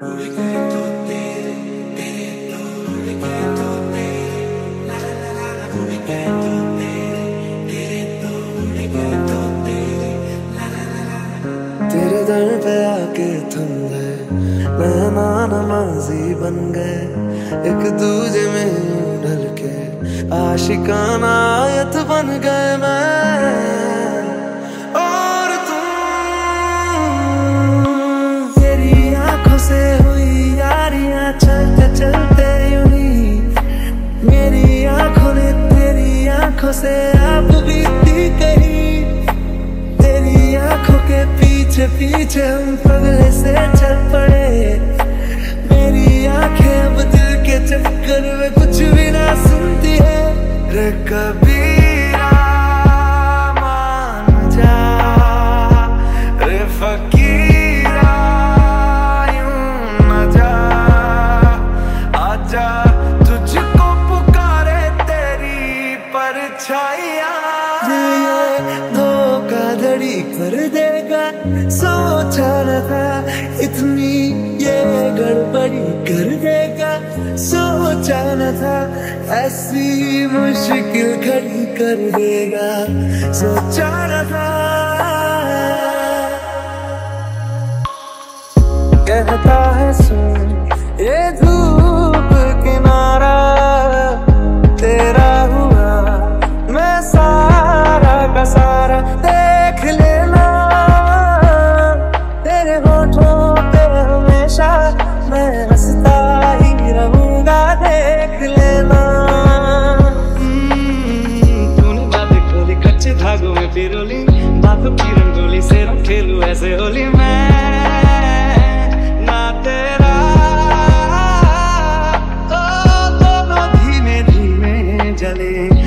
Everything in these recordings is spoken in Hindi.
तेरे दर पे आके थम गए नैना नमाजी बन गए, एक दूजे में ढल के आशिकाना आयत बन गए मैं। पीछे पीछे हम पगले से चल पड़े। मेरी आँखें अब दिल के चक्कर में कुछ भी ना सुनती है। रे कबीरा मान जा। रे फकीरा, यूँ इतनी ये गड़बड़ी कर देगा। सोचा न था, ऐसी मुश्किल खड़ी कर देगा। सोचा न था। कहता है सुन, ये पिरोली बाप की रंगोली से खेलू ऐसे होली मैं। ना तेरा, ओ, दोनों धीमे धीमे जले।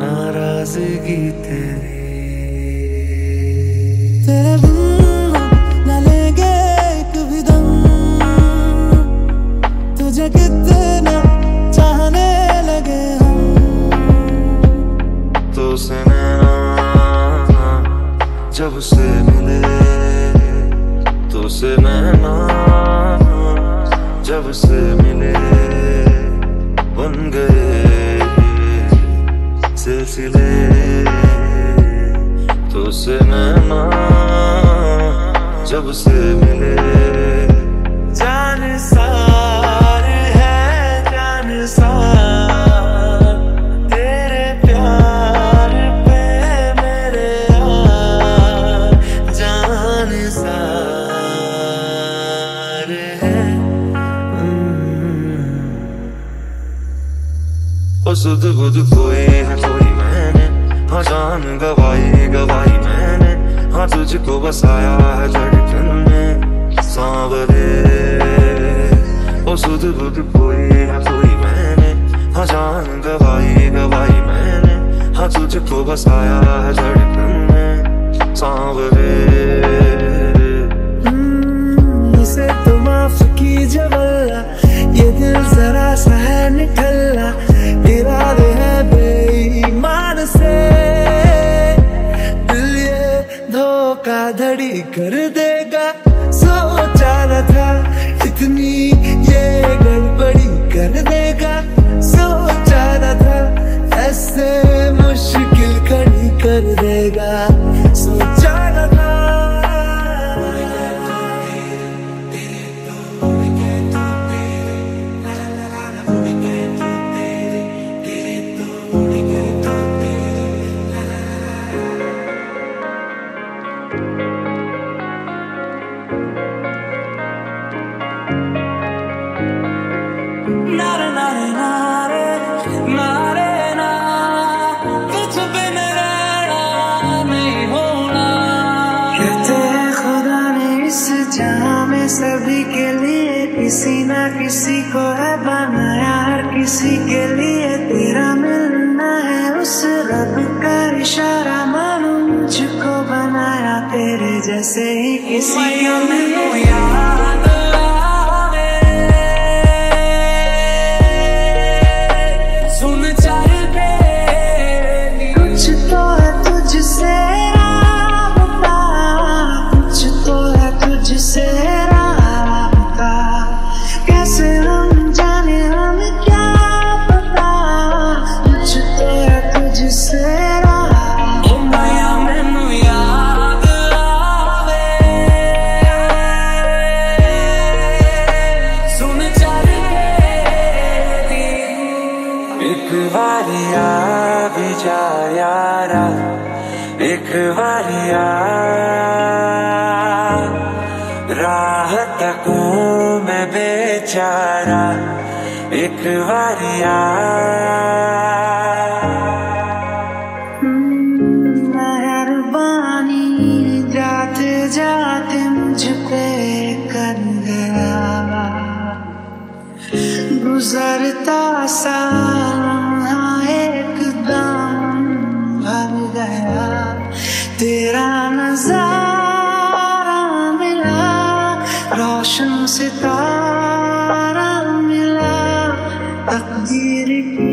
नाराज़गी तेरी। सिलसिले। तो से नैना जब से मिले। जान सार है, जान सार। तेरे प्यार पे मेरे जान सार है। सुध बुध कोई है हाँ जान गवाई गवाई मैंने। हाँ तुझको बसाया है धड़कन में सांवरे ओ सुध बुध कोई है, कोई मैंने। हाँ जान गवाई गवाई मैंने। हाँ तुझको बसाया है धड़कन में सांवरे कर देगा। सोचा न था, इतनी ये गड़बड़ी कर देगा। सोचा न था, ऐसे मुश्किल खड़ी कर देगा। सोचा न था। thank you जहाँ में सभी के लिए किसी ना किसी को है बनाया, हर किसी के लिए तेरा मिलना है उस रब का इशारा। मानो मुझको बनाया तेरे जैसे ही किसी को मिलो यार एक बारी आ यारा एक बारी आ राह तकू मैं बेचारा एक बारी आ गुजरता सा एकदम भर गया। तेरा नज़ारा मिला रोशन सितारा मिला तकदीर की